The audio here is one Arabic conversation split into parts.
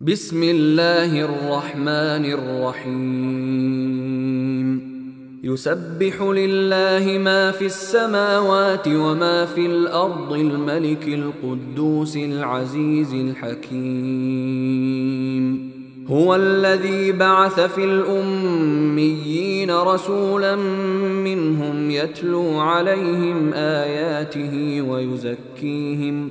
بسم الله الرحمن الرحيم. يسبح لله ما في السماوات وما في الأرض الملك القدوس العزيز الحكيم. هو الذي بعث في الأميين رسولا منهم يتلو عليهم آياته ويزكيهم.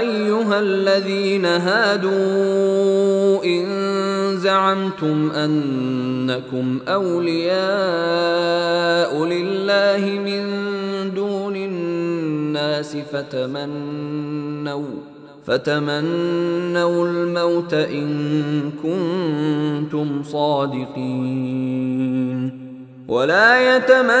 أيها الذين هادوا إن زعمتم أنكم أولياء لله من دون الناس فتمنوا فتمنوا الموت إن كنتم صادقين ولا يتمنونه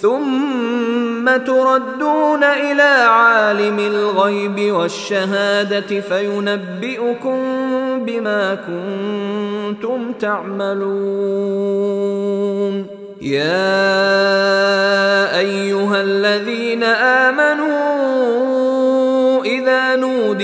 ثم تردون إلى عالم الغيب والشهادة فينبئكم بما كنتم تعملون. يا أيها الذين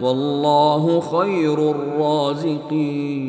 والله خير الرازقين.